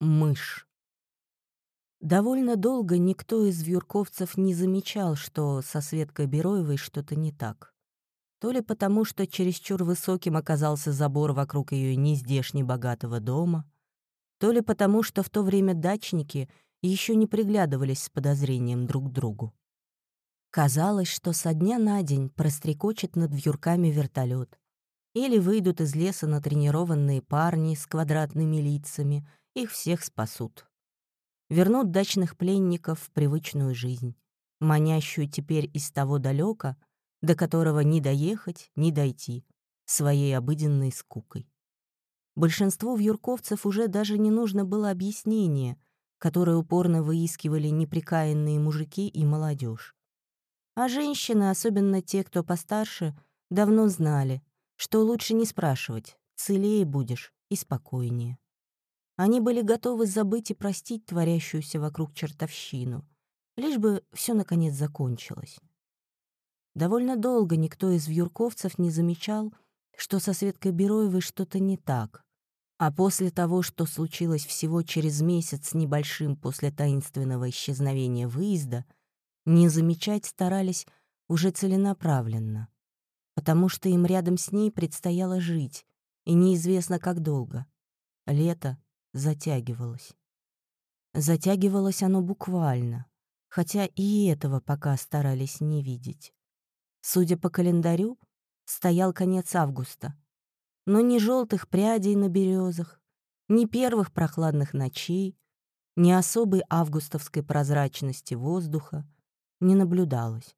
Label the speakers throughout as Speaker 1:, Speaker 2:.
Speaker 1: Мышь. Довольно долго никто из вьюрковцев не замечал, что со Светкой Бероевой что-то не так. То ли потому, что чересчур высоким оказался забор вокруг ее нездешне богатого дома, то ли потому, что в то время дачники еще не приглядывались с подозрением друг к другу. Казалось, что со дня на день прострекочет над вьюрками вертолет, или выйдут из леса натренированные парни с квадратными лицами, их всех спасут. Вернут дачных пленников в привычную жизнь, манящую теперь из того далека, до которого ни доехать, ни дойти, своей обыденной скукой. Большинству вьюрковцев уже даже не нужно было объяснения, которое упорно выискивали неприкаянные мужики и молодежь. А женщины, особенно те, кто постарше, давно знали, что лучше не спрашивать, целее будешь и спокойнее. Они были готовы забыть и простить творящуюся вокруг чертовщину, лишь бы все наконец закончилось. Довольно долго никто из вьюрковцев не замечал, что со Светкой Бероевой что-то не так. А после того, что случилось всего через месяц с небольшим после таинственного исчезновения выезда, не замечать старались уже целенаправленно потому что им рядом с ней предстояло жить, и неизвестно как долго. Лето затягивалось. Затягивалось оно буквально, хотя и этого пока старались не видеть. Судя по календарю, стоял конец августа, но ни желтых прядей на березах, ни первых прохладных ночей, ни особой августовской прозрачности воздуха не наблюдалось.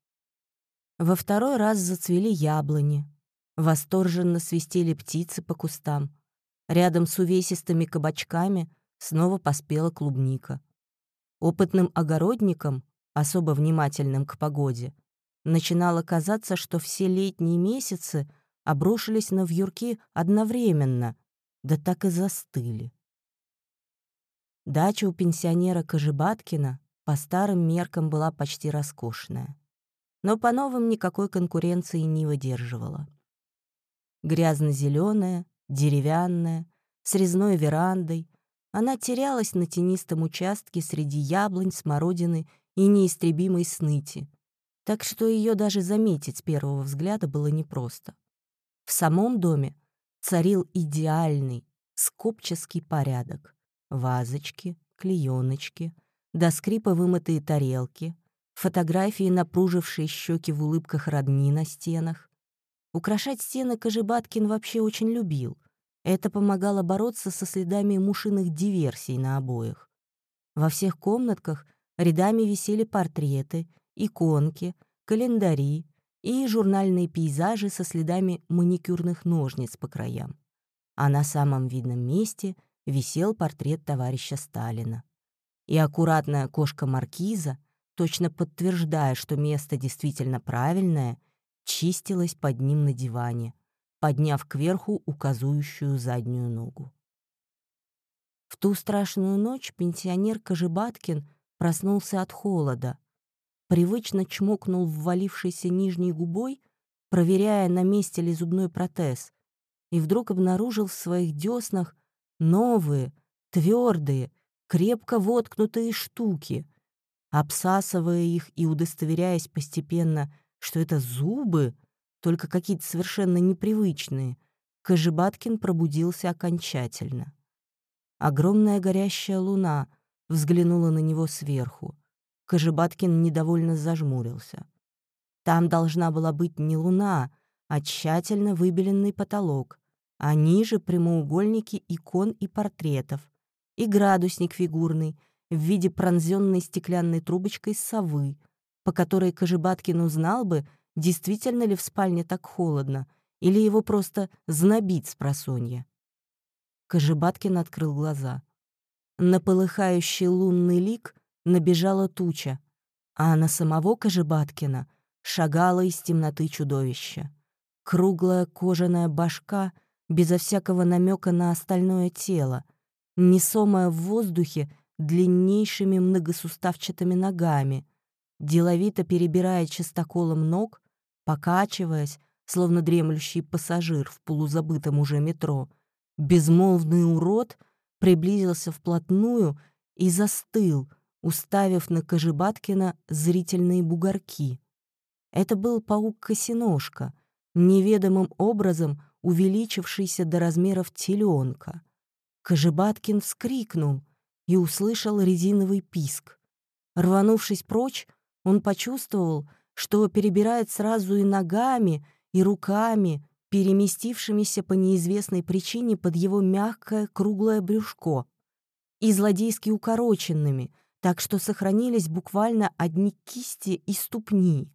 Speaker 1: Во второй раз зацвели яблони. Восторженно свистели птицы по кустам. Рядом с увесистыми кабачками снова поспела клубника. Опытным огородникам, особо внимательным к погоде, начинало казаться, что все летние месяцы обрушились на вьюрки одновременно, да так и застыли. Дача у пенсионера Кожебаткина по старым меркам была почти роскошная но по новым никакой конкуренции не выдерживала. Грязно-зеленая, деревянная, с резной верандой, она терялась на тенистом участке среди яблонь, смородины и неистребимой сныти, так что ее даже заметить с первого взгляда было непросто. В самом доме царил идеальный, скопческий порядок. Вазочки, клееночки, до скрипа вымытые тарелки, фотографии, напружившие щеки в улыбках родни на стенах. Украшать стены Кожебаткин вообще очень любил. Это помогало бороться со следами мушиных диверсий на обоях. Во всех комнатках рядами висели портреты, иконки, календари и журнальные пейзажи со следами маникюрных ножниц по краям. А на самом видном месте висел портрет товарища Сталина. И аккуратная кошка Маркиза — точно подтверждая, что место действительно правильное, чистилась под ним на диване, подняв кверху указующую заднюю ногу. В ту страшную ночь пенсионер Кожебаткин проснулся от холода, привычно чмокнул ввалившейся нижней губой, проверяя, на месте ли зубной протез, и вдруг обнаружил в своих деснах новые, твердые, крепко воткнутые штуки, обсасывая их и удостоверяясь постепенно, что это зубы, только какие-то совершенно непривычные, Кожебаткин пробудился окончательно. Огромная горящая луна взглянула на него сверху. Кожебаткин недовольно зажмурился. Там должна была быть не луна, а тщательно выбеленный потолок, а ниже прямоугольники икон и портретов, и градусник фигурный — в виде пронзенной стеклянной трубочкой совы, по которой Кожебаткин узнал бы, действительно ли в спальне так холодно, или его просто знобит с просонья. Кожебаткин открыл глаза. На полыхающий лунный лик набежала туча, а на самого Кожебаткина шагало из темноты чудовище. Круглая кожаная башка, безо всякого намека на остальное тело, несомая в воздухе длиннейшими многосуставчатыми ногами, деловито перебирая частоколом ног, покачиваясь, словно дремлющий пассажир в полузабытом уже метро, безмолвный урод приблизился вплотную и застыл, уставив на Кожебаткина зрительные бугорки. Это был паук-косиножка, неведомым образом увеличившийся до размеров теленка. Кожебаткин вскрикнул и услышал резиновый писк. Рванувшись прочь, он почувствовал, что перебирает сразу и ногами, и руками, переместившимися по неизвестной причине под его мягкое круглое брюшко, и злодейски укороченными, так что сохранились буквально одни кисти и ступни.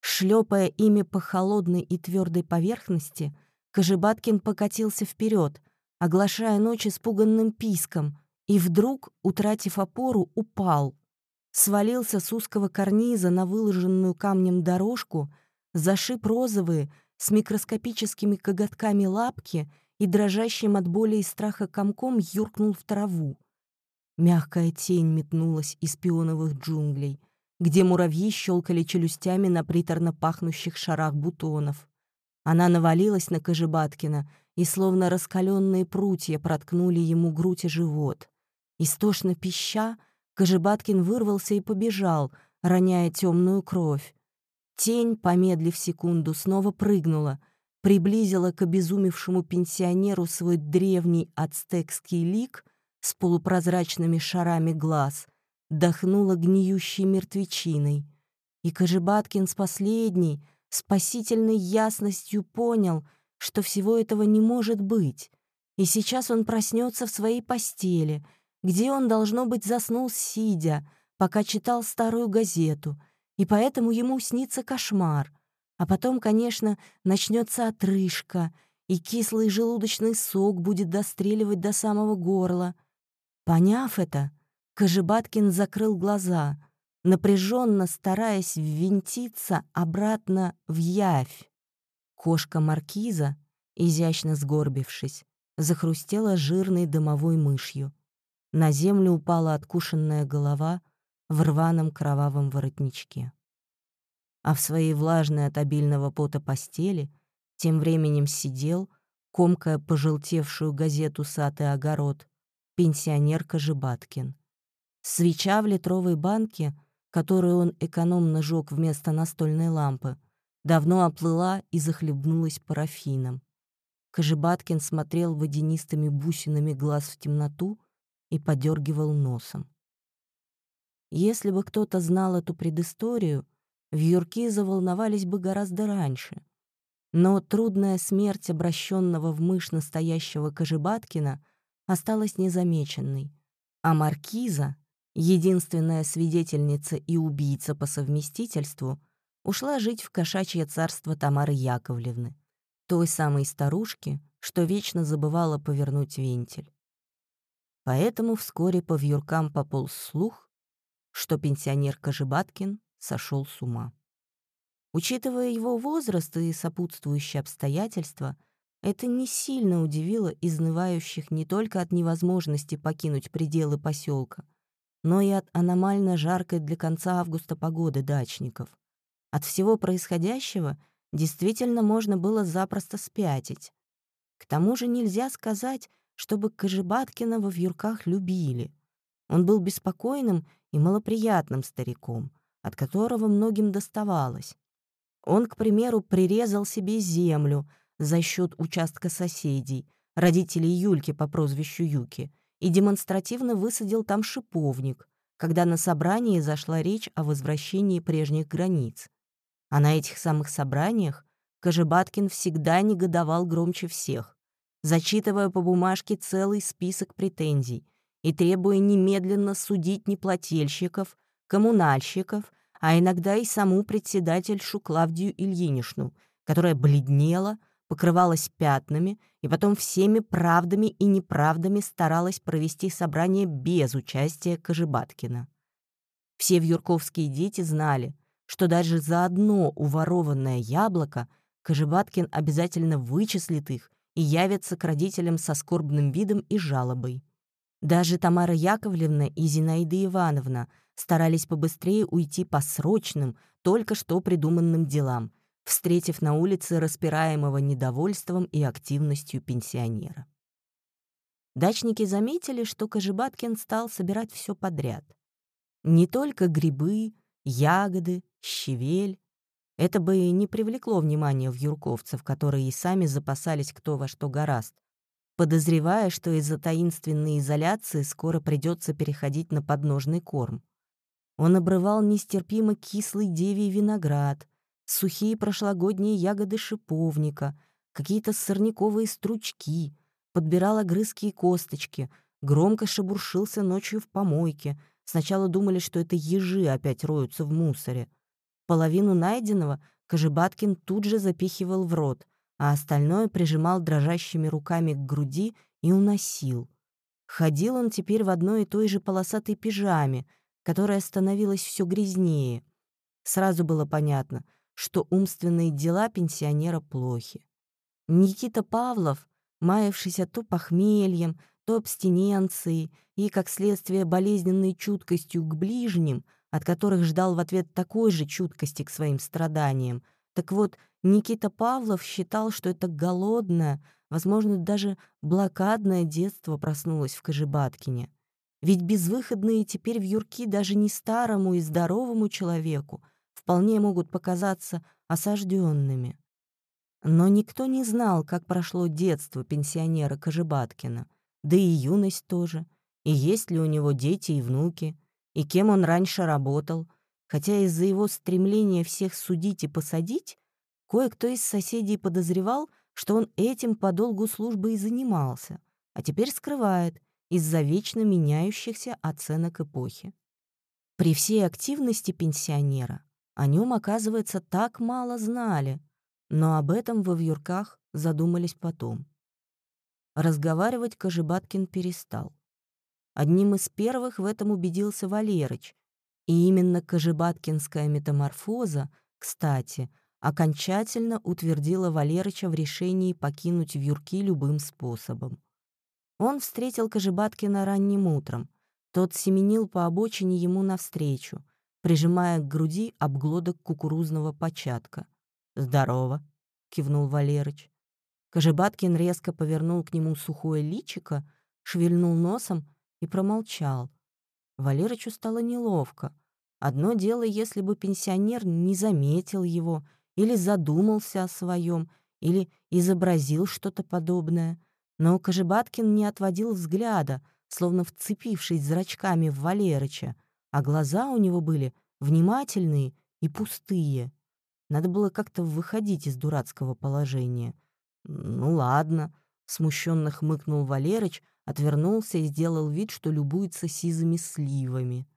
Speaker 1: Шлепая ими по холодной и твердой поверхности, Кожебаткин покатился вперед, оглашая ночь испуганным писком, и вдруг, утратив опору, упал. Свалился с узкого карниза на выложенную камнем дорожку, зашиб розовые, с микроскопическими коготками лапки и дрожащим от боли и страха комком юркнул в траву. Мягкая тень метнулась из пионовых джунглей, где муравьи щелкали челюстями на приторно пахнущих шарах бутонов. Она навалилась на Кожебаткина, и словно раскаленные прутья проткнули ему грудь и живот. Истошно пища, Кожебаткин вырвался и побежал, роняя темную кровь. Тень, помедлив секунду, снова прыгнула, приблизила к обезумевшему пенсионеру свой древний ацтекский лик с полупрозрачными шарами глаз, дохнула гниющей мертвечиной. И Кожебаткин с последней, спасительной ясностью понял, что всего этого не может быть. И сейчас он проснется в своей постели, где он, должно быть, заснул сидя, пока читал старую газету — и поэтому ему снится кошмар. А потом, конечно, начнется отрыжка, и кислый желудочный сок будет достреливать до самого горла. Поняв это, Кожебаткин закрыл глаза, напряженно стараясь ввинтиться обратно в явь. Кошка маркиза, изящно сгорбившись, захрустела жирной дымовой мышью. На землю упала откушенная голова — в рваном кровавом воротничке. А в своей влажной от обильного пота постели тем временем сидел, комкая пожелтевшую газету «Сад и огород», пенсионер Кожебаткин. Свеча в литровой банке, которую он экономно жёг вместо настольной лампы, давно оплыла и захлебнулась парафином. Кожебаткин смотрел водянистыми бусинами глаз в темноту и подергивал носом. Если бы кто-то знал эту предысторию, вьюрки заволновались бы гораздо раньше. Но трудная смерть обращенного в мышь настоящего Кожебаткина осталась незамеченной, а Маркиза, единственная свидетельница и убийца по совместительству, ушла жить в кошачье царство Тамары Яковлевны, той самой старушки, что вечно забывала повернуть вентиль. Поэтому вскоре по вьюркам пополз слух, что пенсионер Кожебаткин сошел с ума. Учитывая его возраст и сопутствующие обстоятельства, это не сильно удивило изнывающих не только от невозможности покинуть пределы поселка, но и от аномально жаркой для конца августа погоды дачников. От всего происходящего действительно можно было запросто спятить. К тому же нельзя сказать, чтобы Кожебаткина во вьюрках любили. Он был беспокойным и малоприятным стариком, от которого многим доставалось. Он, к примеру, прирезал себе землю за счет участка соседей, родителей Юльки по прозвищу Юки, и демонстративно высадил там шиповник, когда на собрании зашла речь о возвращении прежних границ. А на этих самых собраниях Кожебаткин всегда негодовал громче всех, зачитывая по бумажке целый список претензий — и требуя немедленно судить неплательщиков, коммунальщиков, а иногда и саму председательшу Клавдию Ильинишну, которая бледнела, покрывалась пятнами и потом всеми правдами и неправдами старалась провести собрание без участия Кожебаткина. Все вьюрковские дети знали, что даже за одно уворованное яблоко Кожебаткин обязательно вычислит их и явится к родителям со скорбным видом и жалобой. Даже Тамара Яковлевна и Зинаида Ивановна старались побыстрее уйти по срочным, только что придуманным делам, встретив на улице распираемого недовольством и активностью пенсионера. Дачники заметили, что Кожебаткин стал собирать все подряд. Не только грибы, ягоды, щавель. Это бы не привлекло внимания вьюрковцев, которые и сами запасались кто во что гораст, подозревая, что из-за таинственной изоляции скоро придется переходить на подножный корм. Он обрывал нестерпимо кислый девий виноград, сухие прошлогодние ягоды шиповника, какие-то сорняковые стручки, подбирал огрызки и косточки, громко шебуршился ночью в помойке. Сначала думали, что это ежи опять роются в мусоре. Половину найденного Кожебаткин тут же запихивал в рот, а остальное прижимал дрожащими руками к груди и уносил. Ходил он теперь в одной и той же полосатой пижаме, которая становилась все грязнее. Сразу было понятно, что умственные дела пенсионера плохи. Никита Павлов, маявшийся то похмельем, то абстиненцией и, как следствие, болезненной чуткостью к ближним, от которых ждал в ответ такой же чуткости к своим страданиям, так вот, Никита Павлов считал, что это голодное, возможно, даже блокадное детство проснулось в Кожебаткине. Ведь безвыходные теперь в юрки даже не старому и здоровому человеку вполне могут показаться осажденными. Но никто не знал, как прошло детство пенсионера Кожебаткина, да и юность тоже, и есть ли у него дети и внуки, и кем он раньше работал, хотя из-за его стремления всех судить и посадить, кое-кто из соседей подозревал, что он этим по долгу службы и занимался, а теперь скрывает из-за вечно меняющихся оценок эпохи. При всей активности пенсионера о нем, оказывается, так мало знали, но об этом во вьюрках задумались потом. Разговаривать Кожебаткин перестал. Одним из первых в этом убедился Валерыч, и именно Кожебаткинская метаморфоза, кстати, окончательно утвердила Валерыча в решении покинуть Вьюрки любым способом. Он встретил Кожебаткина ранним утром. Тот семенил по обочине ему навстречу, прижимая к груди обглодок кукурузного початка. «Здорово», — кивнул Валерыч. Кожебаткин резко повернул к нему сухое личико, шевельнул носом и промолчал, Валерычу стало неловко. Одно дело, если бы пенсионер не заметил его, или задумался о своем, или изобразил что-то подобное. Но Кожебаткин не отводил взгляда, словно вцепившись зрачками в Валерыча, а глаза у него были внимательные и пустые. Надо было как-то выходить из дурацкого положения. «Ну ладно», — смущенно хмыкнул Валерыч, отвернулся и сделал вид, что любуется сизыми сливами.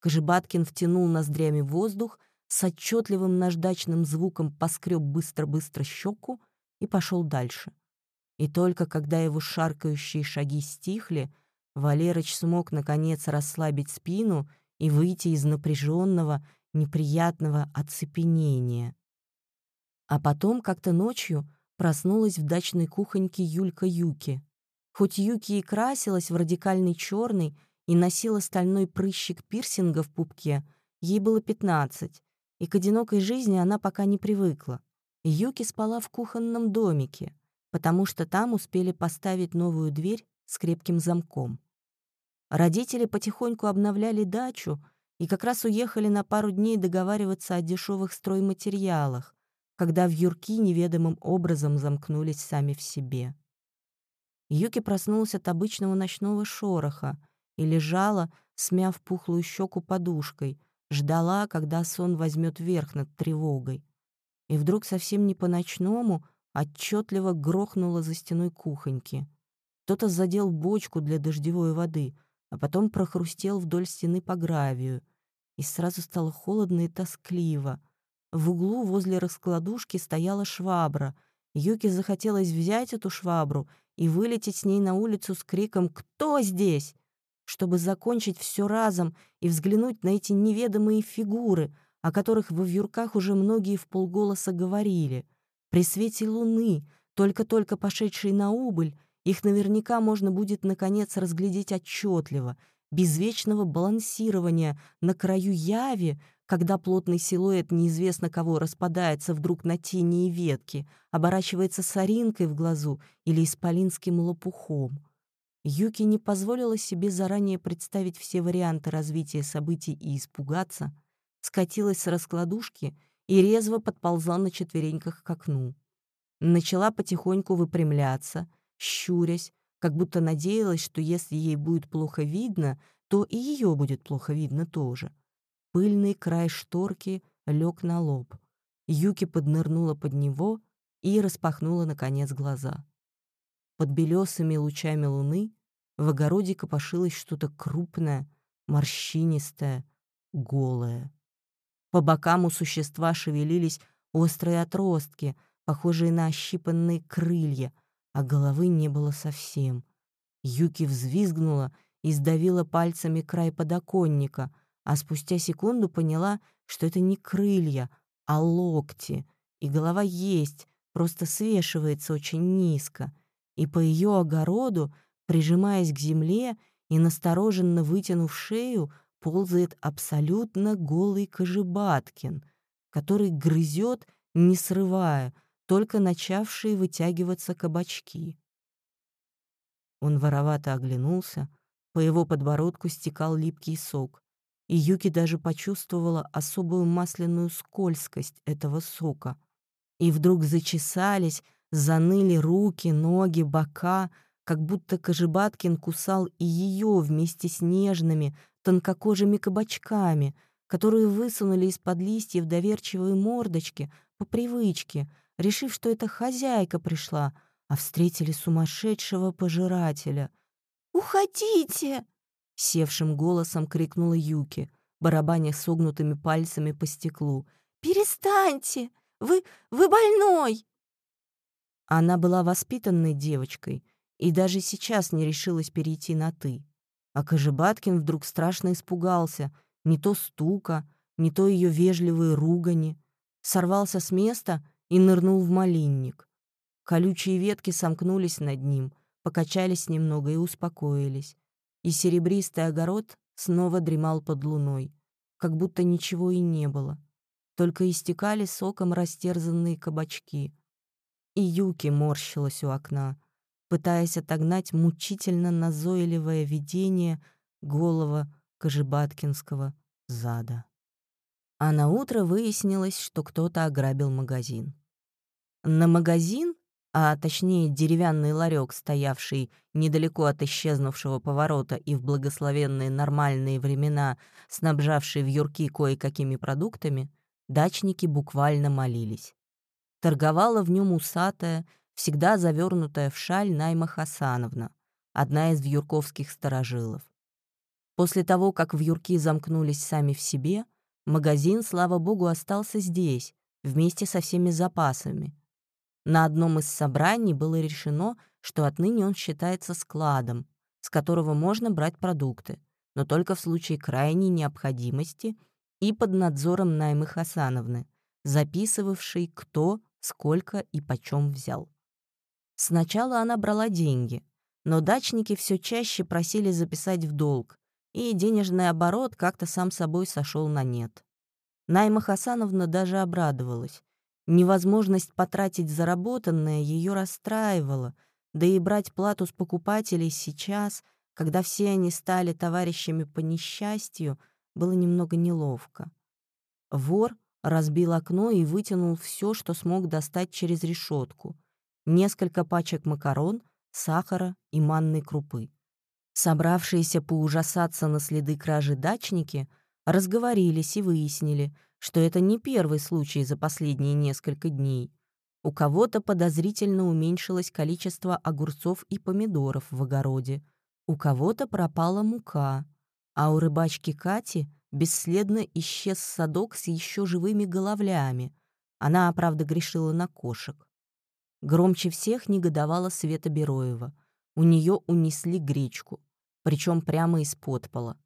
Speaker 1: Кожебаткин втянул ноздрями воздух, с отчетливым наждачным звуком поскреб быстро-быстро щеку и пошел дальше. И только когда его шаркающие шаги стихли, Валерыч смог, наконец, расслабить спину и выйти из напряженного, неприятного оцепенения. А потом как-то ночью проснулась в дачной кухоньке Юлька Юки. Хоть Юки и красилась в радикальный черный и носила стальной прыщик пирсинга в пупке, ей было пятнадцать, и к одинокой жизни она пока не привыкла. Юки спала в кухонном домике, потому что там успели поставить новую дверь с крепким замком. Родители потихоньку обновляли дачу и как раз уехали на пару дней договариваться о дешевых стройматериалах, когда в юрки неведомым образом замкнулись сами в себе. Юки проснулась от обычного ночного шороха и лежала, смяв пухлую щеку подушкой, ждала, когда сон возьмет верх над тревогой. И вдруг совсем не по-ночному отчетливо грохнуло за стеной кухоньки. Кто-то задел бочку для дождевой воды, а потом прохрустел вдоль стены по гравию. И сразу стало холодно и тоскливо. В углу возле раскладушки стояла швабра. Юке захотелось взять эту швабру и вылететь с ней на улицу с криком «Кто здесь?», чтобы закончить все разом и взглянуть на эти неведомые фигуры, о которых во вьюрках уже многие в полголоса говорили. При свете луны, только-только пошедшей на убыль, их наверняка можно будет наконец разглядеть отчетливо, без вечного балансирования на краю яви, когда плотный силуэт неизвестно кого распадается вдруг на тени и ветки, оборачивается соринкой в глазу или исполинским лопухом. Юки не позволила себе заранее представить все варианты развития событий и испугаться, скатилась с раскладушки и резво подползла на четвереньках к окну. Начала потихоньку выпрямляться, щурясь, как будто надеялась, что если ей будет плохо видно, то и ее будет плохо видно тоже. Пыльный край шторки лег на лоб. Юки поднырнула под него и распахнула, наконец, глаза. Под белесыми лучами луны в огороде копошилось что-то крупное, морщинистое, голое. По бокам у существа шевелились острые отростки, похожие на ощипанные крылья, а головы не было совсем. Юки взвизгнула и сдавила пальцами край подоконника, а спустя секунду поняла, что это не крылья, а локти, и голова есть, просто свешивается очень низко, и по ее огороду прижимаясь к земле и настороженно вытянув шею, ползает абсолютно голый Кожебаткин, который грызет, не срывая, только начавшие вытягиваться кабачки. Он воровато оглянулся, по его подбородку стекал липкий сок, и Юки даже почувствовала особую масляную скользкость этого сока. И вдруг зачесались, заныли руки, ноги, бока — как будто Кожебаткин кусал и ее вместе с нежными, тонкокожими кабачками, которые высунули из-под листьев доверчивые мордочки по привычке, решив, что это хозяйка пришла, а встретили сумасшедшего пожирателя. «Уходите!» — севшим голосом крикнула Юки, барабаня согнутыми пальцами по стеклу. «Перестаньте! Вы... вы больной!» Она была воспитанной девочкой — и даже сейчас не решилась перейти на «ты». А Кожебаткин вдруг страшно испугался, не то стука, не то ее вежливые ругани, сорвался с места и нырнул в малинник. Колючие ветки сомкнулись над ним, покачались немного и успокоились. И серебристый огород снова дремал под луной, как будто ничего и не было. Только истекали соком растерзанные кабачки. И Юки морщилась у окна — пытаясь отогнать мучительно назойливое видение голого Кожебаткинского зада. А на утро выяснилось, что кто-то ограбил магазин. На магазин, а точнее деревянный ларек, стоявший недалеко от исчезнувшего поворота и в благословенные нормальные времена, снабжавший в юрки кое-какими продуктами, дачники буквально молились. Торговала в нем усатая, всегда завернутая в шаль Найма Хасановна, одна из вьюрковских сторожилов. После того, как вьюрки замкнулись сами в себе, магазин, слава богу, остался здесь, вместе со всеми запасами. На одном из собраний было решено, что отныне он считается складом, с которого можно брать продукты, но только в случае крайней необходимости и под надзором Наймы Хасановны, записывавшей, кто, сколько и почем взял. Сначала она брала деньги, но дачники все чаще просили записать в долг, и денежный оборот как-то сам собой сошел на нет. Найма Хасановна даже обрадовалась. Невозможность потратить заработанное ее расстраивала, да и брать плату с покупателей сейчас, когда все они стали товарищами по несчастью, было немного неловко. Вор разбил окно и вытянул все, что смог достать через решетку — несколько пачек макарон, сахара и манной крупы. Собравшиеся поужасаться на следы кражи дачники разговорились и выяснили, что это не первый случай за последние несколько дней. У кого-то подозрительно уменьшилось количество огурцов и помидоров в огороде, у кого-то пропала мука, а у рыбачки Кати бесследно исчез садок с еще живыми головлями. Она, правда, грешила на кошек. Громче всех негодовала Света Бероева. У нее унесли гречку, причем прямо из-под пола.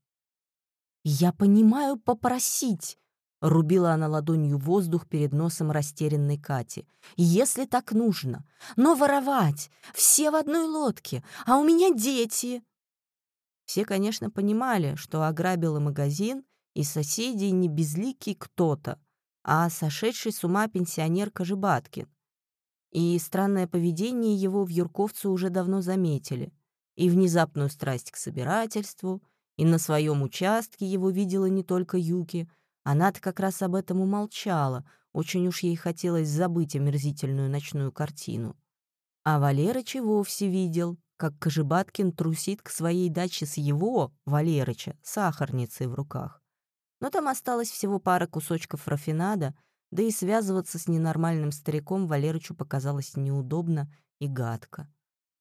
Speaker 1: «Я понимаю попросить!» — рубила она ладонью воздух перед носом растерянной Кати. «Если так нужно. Но воровать! Все в одной лодке, а у меня дети!» Все, конечно, понимали, что ограбила магазин, и соседей не безликий кто-то, а сошедший с ума пенсионер Кожебаткин, и странное поведение его в Юрковце уже давно заметили. и внезапную страсть к собирательству, и на своем участке его видела не только Юки. Она-то как раз об этом умолчала, очень уж ей хотелось забыть омерзительную ночную картину. А Валерыч и вовсе видел, как Кожебаткин трусит к своей даче с его, Валерыча, сахарницей в руках. Но там осталось всего пара кусочков рафинада, да и связываться с ненормальным стариком Валерычу показалось неудобно и гадко.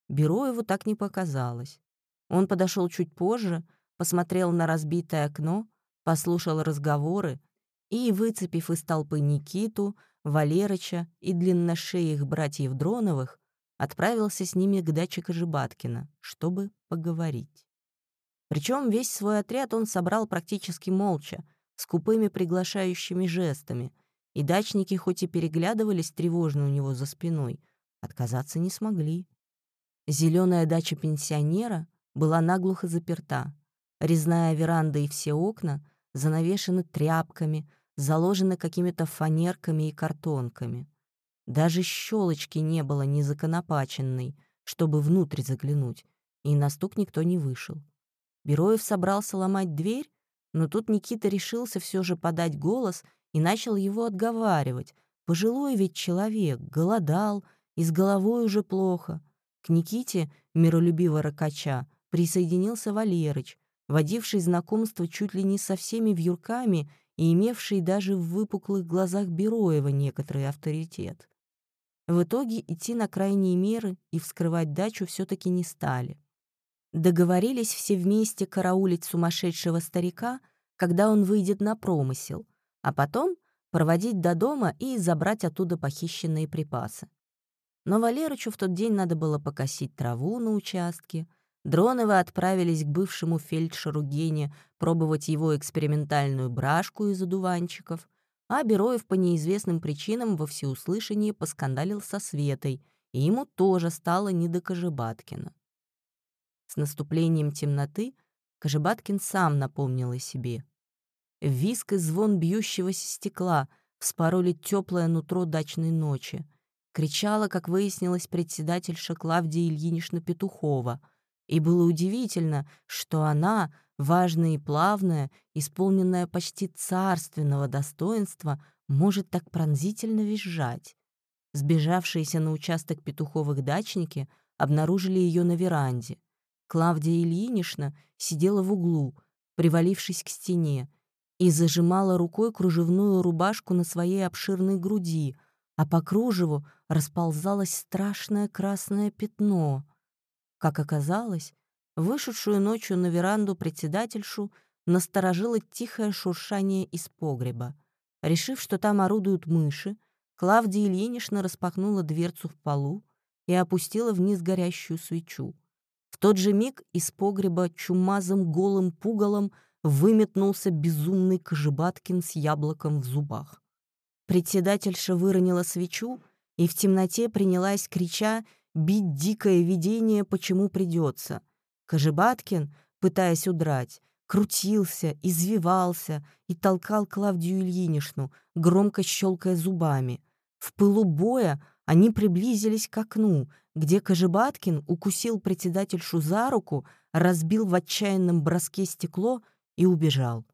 Speaker 1: Бюро его так не показалось. Он подошел чуть позже, посмотрел на разбитое окно, послушал разговоры и, выцепив из толпы Никиту, Валерыча и длинношеих братьев Дроновых, отправился с ними к даче Кожебаткина, чтобы поговорить. Причем весь свой отряд он собрал практически молча, скупыми приглашающими жестами, и дачники хоть и переглядывались тревожно у него за спиной, отказаться не смогли. Зеленая дача пенсионера была наглухо заперта. Резная веранда и все окна занавешены тряпками, заложены какими-то фанерками и картонками. Даже щелочки не было ни законопаченной, чтобы внутрь заглянуть, и на стук никто не вышел. Бероев собрался ломать дверь, но тут Никита решился все же подать голос и начал его отговаривать. Пожилой ведь человек, голодал, и с головой уже плохо. К Никите, миролюбиво ракача, присоединился Валерыч, водивший знакомство чуть ли не со всеми вьюрками и имевший даже в выпуклых глазах Бероева некоторый авторитет. В итоге идти на крайние меры и вскрывать дачу все таки не стали. Договорились все вместе караулить сумасшедшего старика, когда он выйдет на промысел, а потом проводить до дома и забрать оттуда похищенные припасы. Но Валерычу в тот день надо было покосить траву на участке. Дроновы отправились к бывшему фельдшеру Гене пробовать его экспериментальную брашку из одуванчиков, а Бероев по неизвестным причинам во всеуслышание поскандалил со Светой, и ему тоже стало не до Кожебаткина. С наступлением темноты Кожебаткин сам напомнил о себе. Виск и звон бьющегося стекла вспороли теплое нутро дачной ночи. Кричала, как выяснилось, председательша Клавдия Ильинична Петухова. И было удивительно, что она, важная и плавная, исполненная почти царственного достоинства, может так пронзительно визжать. Сбежавшиеся на участок петуховых дачники обнаружили ее на веранде. Клавдия Ильинична сидела в углу, привалившись к стене, и зажимала рукой кружевную рубашку на своей обширной груди, а по кружеву расползалось страшное красное пятно. Как оказалось, Вышедшую ночью на веранду председательшу насторожило тихое шуршание из погреба. Решив, что там орудуют мыши, Клавдия Ильинична распахнула дверцу в полу и опустила вниз горящую свечу. В тот же миг из погреба чумазым голым пугалом выметнулся безумный Кожебаткин с яблоком в зубах. Председательша выронила свечу и в темноте принялась, крича, бить дикое видение, почему придется — Кожебаткин, пытаясь удрать, крутился, извивался и толкал Клавдию Ильинишну, громко щелкая зубами. В пылу боя они приблизились к окну, где Кожебаткин укусил председательшу за руку, разбил в отчаянном броске стекло и убежал.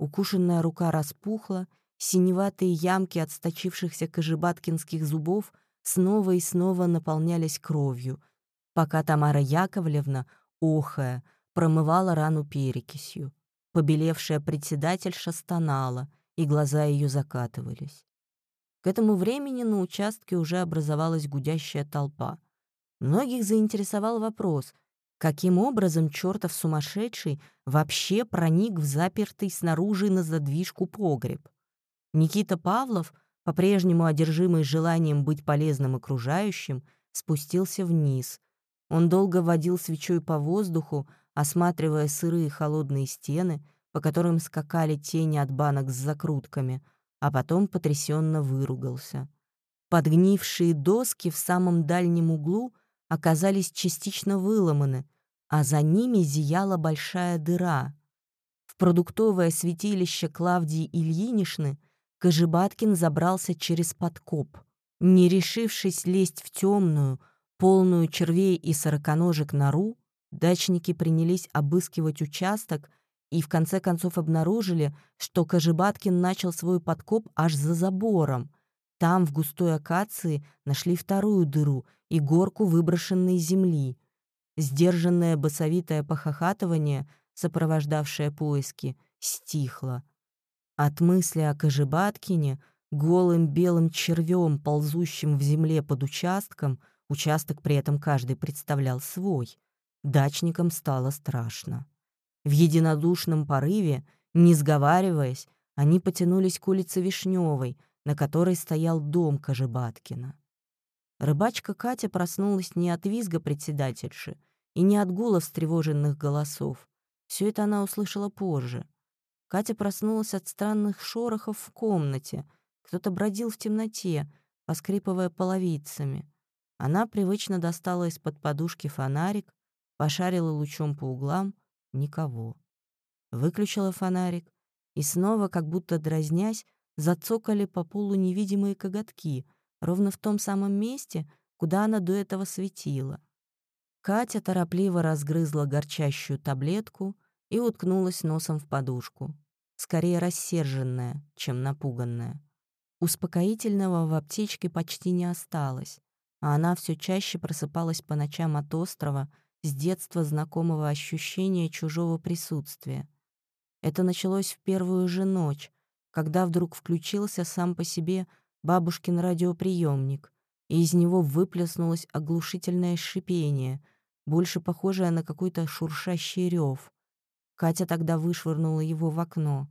Speaker 1: Укушенная рука распухла, синеватые ямки отсточившихся кожебаткинских зубов снова и снова наполнялись кровью, пока Тамара Яковлевна охая, промывала рану перекисью. Побелевшая председательша стонала, и глаза ее закатывались. К этому времени на участке уже образовалась гудящая толпа. Многих заинтересовал вопрос, каким образом чертов сумасшедший вообще проник в запертый снаружи на задвижку погреб. Никита Павлов, по-прежнему одержимый желанием быть полезным окружающим, спустился вниз — он долго водил свечой по воздуху, осматривая сырые холодные стены, по которым скакали тени от банок с закрутками, а потом потрясенно выругался. Подгнившие доски в самом дальнем углу оказались частично выломаны, а за ними зияла большая дыра. В продуктовое святилище Клавдии Ильинишны Кожебаткин забрался через подкоп. Не решившись лезть в темную, полную червей и сороконожек нору, Дачники принялись обыскивать участок и в конце концов обнаружили, что Кожебаткин начал свой подкоп аж за забором. Там, в густой акации, нашли вторую дыру и горку выброшенной земли. Сдержанное басовитое похохатывание, сопровождавшее поиски, стихло. От мысли о Кожебаткине, голым белым червем, ползущим в земле под участком, участок при этом каждый представлял свой, дачникам стало страшно. В единодушном порыве, не сговариваясь, они потянулись к улице Вишневой, на которой стоял дом Кожебаткина. Рыбачка Катя проснулась не от визга председательши и не от гула встревоженных голосов. Все это она услышала позже. Катя проснулась от странных шорохов в комнате. Кто-то бродил в темноте, поскрипывая половицами. Она привычно достала из-под подушки фонарик, пошарила лучом по углам — никого. Выключила фонарик, и снова, как будто дразнясь, зацокали по полу невидимые коготки, ровно в том самом месте, куда она до этого светила. Катя торопливо разгрызла горчащую таблетку и уткнулась носом в подушку, скорее рассерженная, чем напуганная. Успокоительного в аптечке почти не осталось, а она все чаще просыпалась по ночам от острова с детства знакомого ощущения чужого присутствия. Это началось в первую же ночь, когда вдруг включился сам по себе бабушкин радиоприемник, и из него выплеснулось оглушительное шипение, больше похожее на какой-то шуршащий рев. Катя тогда вышвырнула его в окно,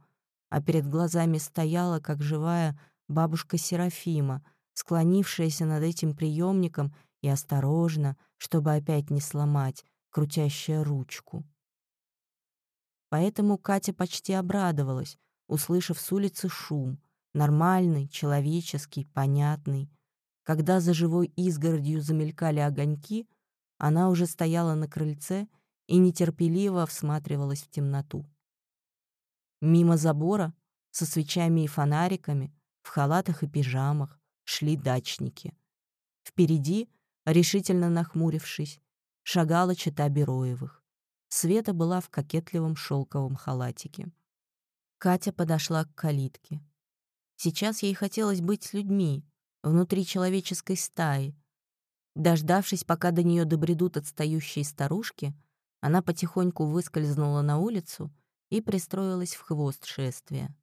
Speaker 1: а перед глазами стояла, как живая, бабушка Серафима, склонившаяся над этим приемником и осторожно, чтобы опять не сломать, крутящая ручку. Поэтому Катя почти обрадовалась, услышав с улицы шум, нормальный, человеческий, понятный. Когда за живой изгородью замелькали огоньки, она уже стояла на крыльце и нетерпеливо всматривалась в темноту. Мимо забора, со свечами и фонариками, в халатах и пижамах, шли дачники. Впереди решительно нахмурившись, шагала чита Бероевых. Света была в кокетливом шелковом халатике. Катя подошла к калитке. Сейчас ей хотелось быть с людьми, внутри человеческой стаи. Дождавшись, пока до нее добредут отстающие старушки, она потихоньку выскользнула на улицу и пристроилась в хвост шествия.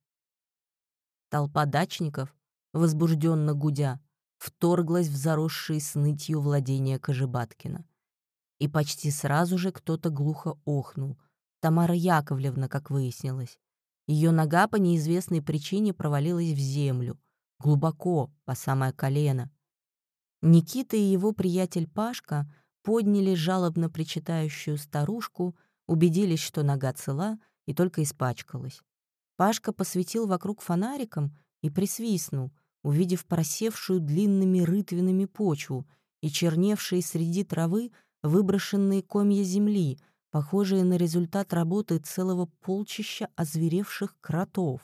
Speaker 1: Толпа дачников, возбужденно гудя, вторглась в заросшие снытью владения Кожебаткина. И почти сразу же кто-то глухо охнул. Тамара Яковлевна, как выяснилось. Ее нога по неизвестной причине провалилась в землю, глубоко, по самое колено. Никита и его приятель Пашка подняли жалобно причитающую старушку, убедились, что нога цела и только испачкалась. Пашка посветил вокруг фонариком и присвистнул — увидев просевшую длинными рытвинами почву и черневшие среди травы выброшенные комья земли, похожие на результат работы целого полчища озверевших кротов.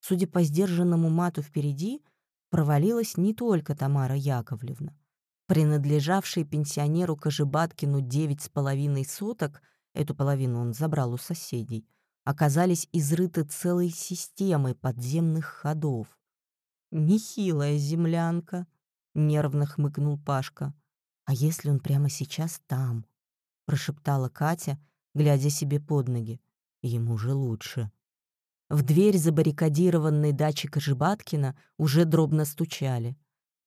Speaker 1: Судя по сдержанному мату впереди, провалилась не только Тамара Яковлевна. Принадлежавший пенсионеру Кожебаткину девять с половиной соток, эту половину он забрал у соседей, оказались изрыты целой системой подземных ходов. «Нехилая землянка», — нервно хмыкнул Пашка. «А если он прямо сейчас там?» — прошептала Катя, глядя себе под ноги. «Ему же лучше». В дверь забаррикадированной дачи Кожебаткина уже дробно стучали.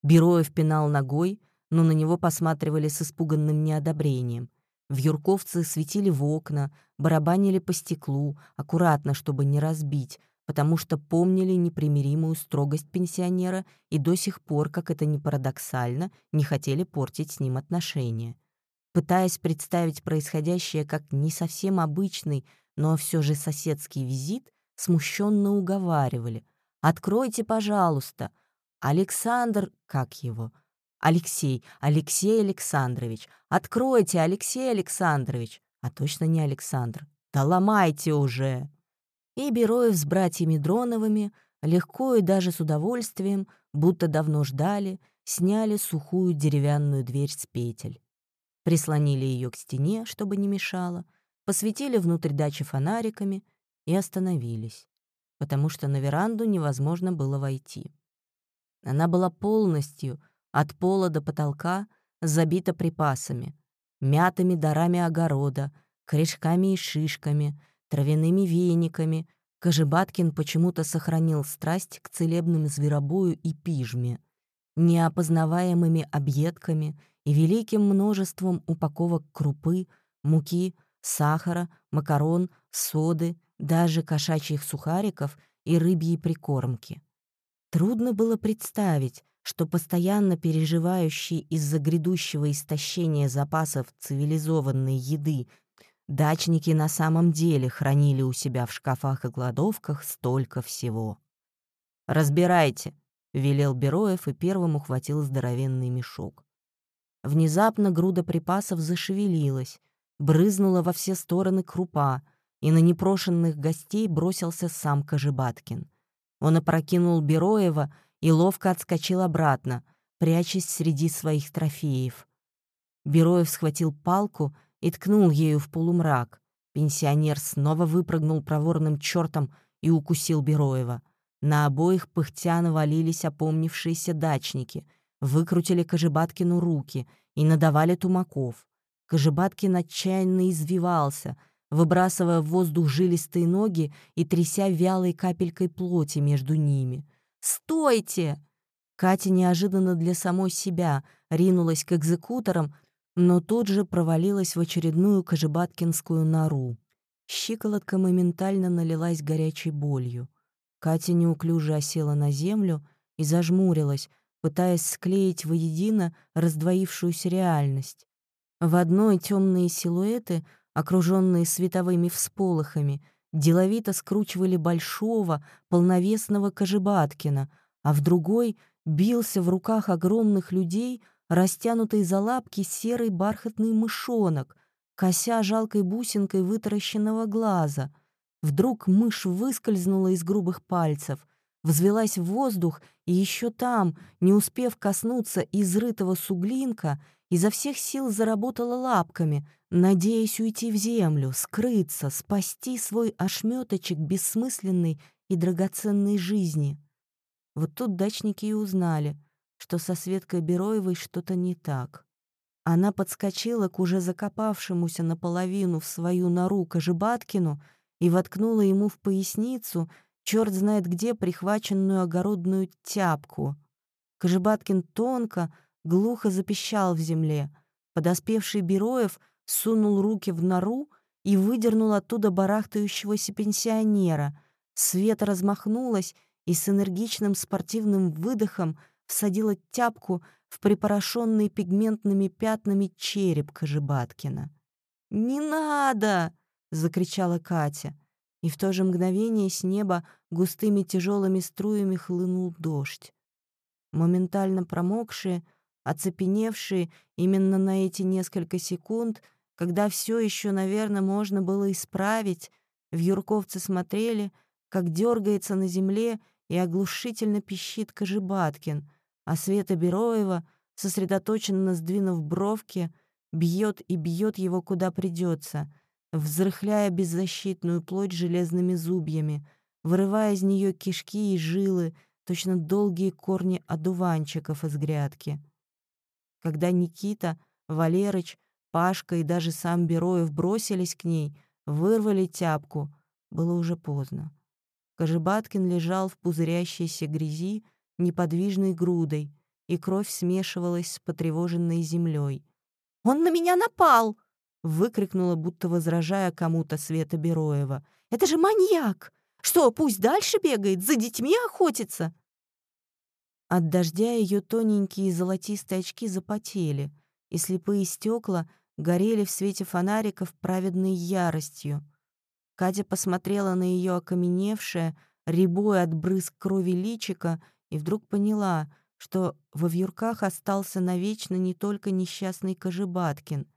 Speaker 1: Бероев пинал ногой, но на него посматривали с испуганным неодобрением. Вьюрковцы светили в окна, барабанили по стеклу, аккуратно, чтобы не разбить, потому что помнили непримиримую строгость пенсионера и до сих пор, как это ни парадоксально, не хотели портить с ним отношения. Пытаясь представить происходящее как не совсем обычный, но все же соседский визит, смущенно уговаривали. «Откройте, пожалуйста!» «Александр...» Как его? «Алексей, Алексей Александрович! Откройте, Алексей Александрович!» А точно не Александр. «Да ломайте уже!» и Бероев с братьями Дроновыми легко и даже с удовольствием, будто давно ждали, сняли сухую деревянную дверь с петель. прислонили ее к стене, чтобы не мешало, посветили внутрь дачи фонариками и остановились, потому что на веранду невозможно было войти. Она была полностью, от пола до потолка, забита припасами, мятыми дарами огорода, корешками и шишками, травяными вениками. Кожебаткин почему-то сохранил страсть к целебным зверобою и пижме, неопознаваемыми объедками и великим множеством упаковок крупы, муки, сахара, макарон, соды, даже кошачьих сухариков и рыбьей прикормки. Трудно было представить, что постоянно переживающие из-за грядущего истощения запасов цивилизованной еды дачники на самом деле хранили у себя в шкафах и кладовках столько всего. «Разбирайте», — велел Бероев и первым ухватил здоровенный мешок. Внезапно груда припасов зашевелилась, брызнула во все стороны крупа, и на непрошенных гостей бросился сам Кожебаткин — он опрокинул Бероева и ловко отскочил обратно, прячась среди своих трофеев. Бероев схватил палку и ткнул ею в полумрак. Пенсионер снова выпрыгнул проворным чертом и укусил Бероева. На обоих пыхтя навалились опомнившиеся дачники, выкрутили Кожебаткину руки и надавали тумаков. Кожебаткин отчаянно извивался, выбрасывая в воздух жилистые ноги и тряся вялой капелькой плоти между ними. «Стойте!» Катя неожиданно для самой себя ринулась к экзекуторам, но тут же провалилась в очередную кожебаткинскую нору. Щиколотка моментально налилась горячей болью. Катя неуклюже осела на землю и зажмурилась, пытаясь склеить воедино раздвоившуюся реальность. В одной темные силуэты окруженные световыми всполохами, деловито скручивали большого, полновесного Кожебаткина, а в другой бился в руках огромных людей растянутый за лапки серый бархатный мышонок, кося жалкой бусинкой вытаращенного глаза. Вдруг мышь выскользнула из грубых пальцев, взвелась в воздух и еще там, не успев коснуться изрытого суглинка, изо всех сил заработала лапками, надеясь уйти в землю, скрыться, спасти свой ошметочек бессмысленной и драгоценной жизни. Вот тут дачники и узнали, что со Светкой Бероевой что-то не так. Она подскочила к уже закопавшемуся наполовину в свою нору Кожебаткину и воткнула ему в поясницу черт знает где прихваченную огородную тяпку. Кожебаткин тонко, глухо запищал в земле. Подоспевший Бероев сунул руки в нору и выдернул оттуда барахтающегося пенсионера. Света размахнулась и с энергичным спортивным выдохом всадила тяпку в припорошенный пигментными пятнами череп Кожебаткина. «Не надо!» — закричала Катя. И в то же мгновение с неба густыми тяжелыми струями хлынул дождь. Моментально промокшие, оцепеневшие именно на эти несколько секунд, когда все еще, наверное, можно было исправить, в Юрковце смотрели, как дергается на земле и оглушительно пищит Кожебаткин, а Света Бероева, сосредоточенно сдвинув бровки, бьет и бьет его куда придется, взрыхляя беззащитную плоть железными зубьями, вырывая из нее кишки и жилы, точно долгие корни одуванчиков из грядки. Когда Никита, Валерыч, Пашка и даже сам Бероев бросились к ней, вырвали тяпку, было уже поздно. Кожебаткин лежал в пузырящейся грязи неподвижной грудой, и кровь смешивалась с потревоженной землей. «Он на меня напал!» — выкрикнула, будто возражая кому-то Света Бероева. «Это же маньяк! Что, пусть дальше бегает, за детьми охотится?» От дождя ее тоненькие золотистые очки запотели, и слепые стекла горели в свете фонариков праведной яростью. Катя посмотрела на ее окаменевшее, рябое от брызг крови личика и вдруг поняла, что во вьюрках остался навечно не только несчастный Кожебаткин.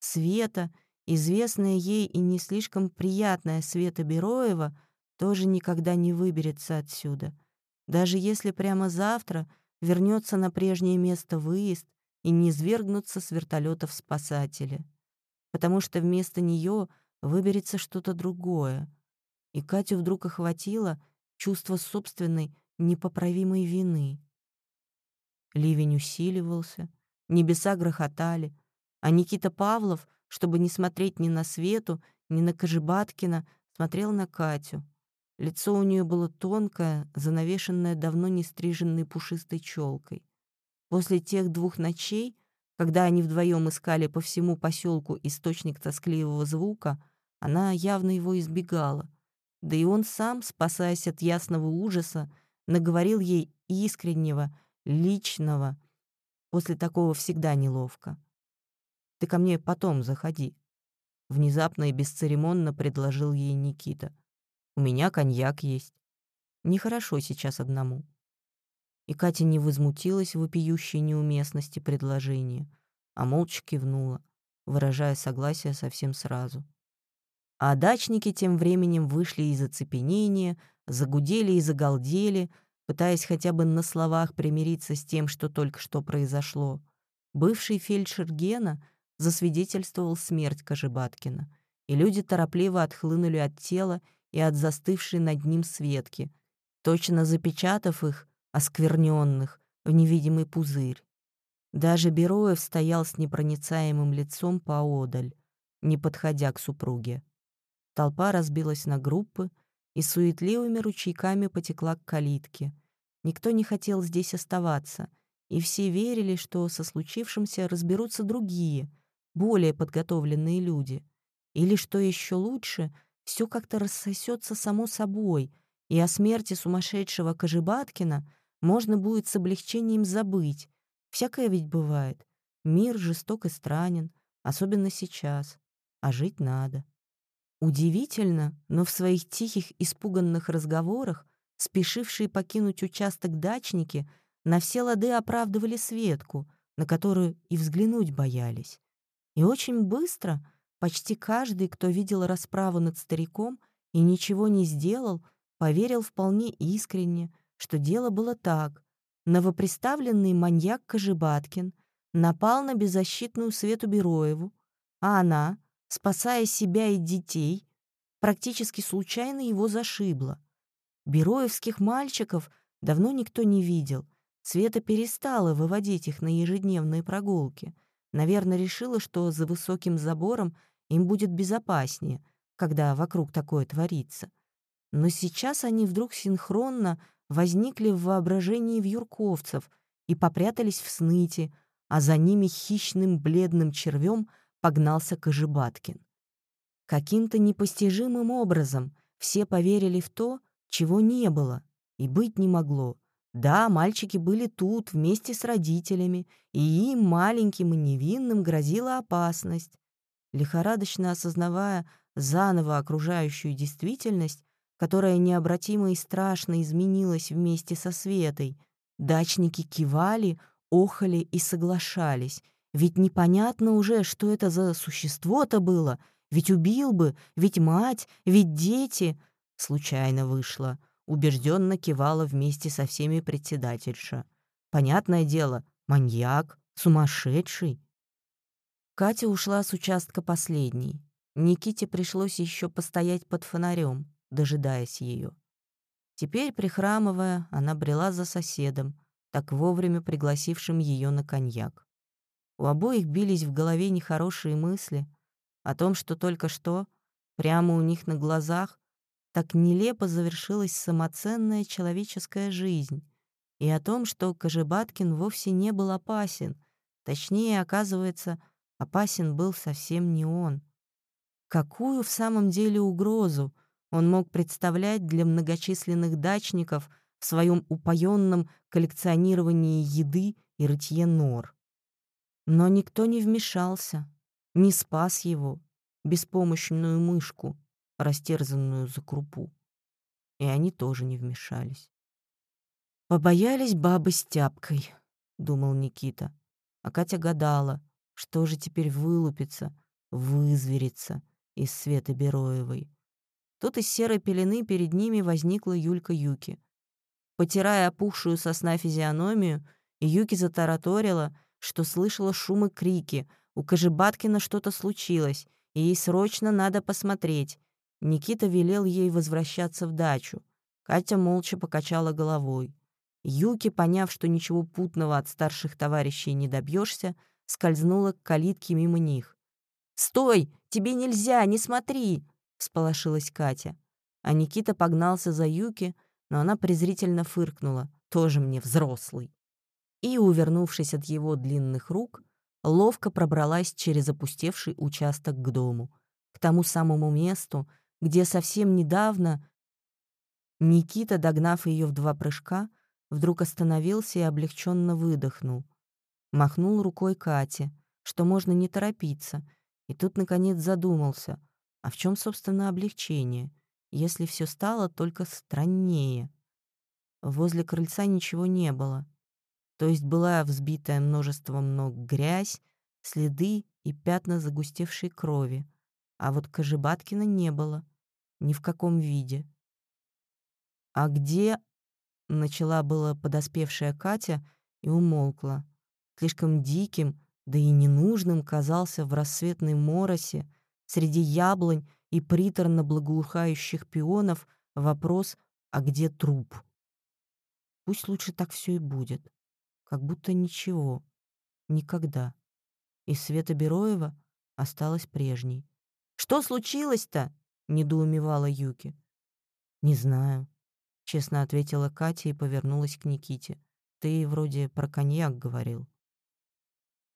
Speaker 1: Света, известная ей и не слишком приятная Света Бероева, тоже никогда не выберется отсюда — даже если прямо завтра вернется на прежнее место выезд и не свергнутся с вертолетов спасатели. Потому что вместо нее выберется что-то другое. И Катю вдруг охватило чувство собственной непоправимой вины. Ливень усиливался, небеса грохотали, а Никита Павлов, чтобы не смотреть ни на Свету, ни на Кожебаткина, смотрел на Катю. Лицо у нее было тонкое, занавешенное давно не стриженной пушистой челкой. После тех двух ночей, когда они вдвоем искали по всему поселку источник тоскливого звука, она явно его избегала. Да и он сам, спасаясь от ясного ужаса, наговорил ей искреннего, личного. После такого всегда неловко. «Ты ко мне потом заходи», — внезапно и бесцеремонно предложил ей Никита. «У меня коньяк есть. Нехорошо сейчас одному». И Катя не возмутилась вопиющей неуместности предложения, а молча кивнула, выражая согласие совсем сразу. А дачники тем временем вышли из оцепенения, загудели и загалдели, пытаясь хотя бы на словах примириться с тем, что только что произошло. Бывший фельдшер Гена засвидетельствовал смерть Кожебаткина, и люди торопливо отхлынули от тела и от застывшей над ним Светки, точно запечатав их, оскверненных, в невидимый пузырь. Даже Бероев стоял с непроницаемым лицом поодаль, не подходя к супруге. Толпа разбилась на группы, и суетливыми ручейками потекла к калитке. Никто не хотел здесь оставаться, и все верили, что со случившимся разберутся другие, более подготовленные люди. Или, что еще лучше, все как-то рассосется само собой, и о смерти сумасшедшего Кожебаткина можно будет с облегчением забыть. Всякое ведь бывает. Мир жесток и странен, особенно сейчас. А жить надо. Удивительно, но в своих тихих, испуганных разговорах спешившие покинуть участок дачники на все лады оправдывали Светку, на которую и взглянуть боялись. И очень быстро почти каждый, кто видел расправу над стариком и ничего не сделал, поверил вполне искренне, что дело было так. Новоприставленный маньяк Кожебаткин напал на беззащитную Свету Бероеву, а она, спасая себя и детей, практически случайно его зашибла. Бероевских мальчиков давно никто не видел. Света перестала выводить их на ежедневные прогулки. Наверное, решила, что за высоким забором им будет безопаснее, когда вокруг такое творится. Но сейчас они вдруг синхронно возникли в воображении вьюрковцев и попрятались в сныте, а за ними хищным бледным червем — погнался Кожебаткин. Каким-то непостижимым образом все поверили в то, чего не было и быть не могло. Да, мальчики были тут вместе с родителями, и им, маленьким и невинным, грозила опасность. Лихорадочно осознавая заново окружающую действительность, которая необратимо и страшно изменилась вместе со Светой, дачники кивали, охали и соглашались — ведь непонятно уже, что это за существо-то было. Ведь убил бы, ведь мать, ведь дети. Случайно вышло. Убежденно кивала вместе со всеми председательша. Понятное дело, маньяк, сумасшедший. Катя ушла с участка последней. Никите пришлось еще постоять под фонарем, дожидаясь ее. Теперь, прихрамывая, она брела за соседом, так вовремя пригласившим ее на коньяк. У обоих бились в голове нехорошие мысли о том, что только что, прямо у них на глазах, так нелепо завершилась самоценная человеческая жизнь, и о том, что Кожебаткин вовсе не был опасен, точнее, оказывается, опасен был совсем не он. Какую в самом деле угрозу он мог представлять для многочисленных дачников в своем упоенном коллекционировании еды и рытье нор? Но никто не вмешался, не спас его, беспомощную мышку, растерзанную за крупу. И они тоже не вмешались. «Побоялись бабы с тяпкой», — думал Никита. А Катя гадала, что же теперь вылупится, вызверится из Светы Бероевой. Тут из серой пелены перед ними возникла Юлька Юки. Потирая опухшую сосна физиономию, Юки затараторила — что слышала шум и крики. У Кожебаткина что-то случилось, и ей срочно надо посмотреть. Никита велел ей возвращаться в дачу. Катя молча покачала головой. Юки, поняв, что ничего путного от старших товарищей не добьешься, скользнула к калитке мимо них. «Стой! Тебе нельзя! Не смотри!» — всполошилась Катя. А Никита погнался за Юки, но она презрительно фыркнула. «Тоже мне взрослый!» И, увернувшись от его длинных рук, ловко пробралась через опустевший участок к дому, к тому самому месту, где совсем недавно Никита, догнав ее в два прыжка, вдруг остановился и облегченно выдохнул. Махнул рукой Кате, что можно не торопиться, и тут, наконец, задумался, а в чем, собственно, облегчение, если все стало только страннее. Возле крыльца ничего не было, то есть была взбитая множеством ног грязь, следы и пятна загустевшей крови, а вот Кожебаткина не было, ни в каком виде. «А где Начала было подоспевшая Катя и умолкла. Слишком диким, да и ненужным казался в рассветной моросе среди яблонь и приторно благоухающих пионов вопрос «А где труп?». Пусть лучше так все и будет. Как будто ничего. Никогда. И Света Бероева осталась прежней. «Что случилось-то?» — недоумевала Юки. «Не знаю честно ответила Катя и повернулась к Никите. Ты вроде про коньяк говорил.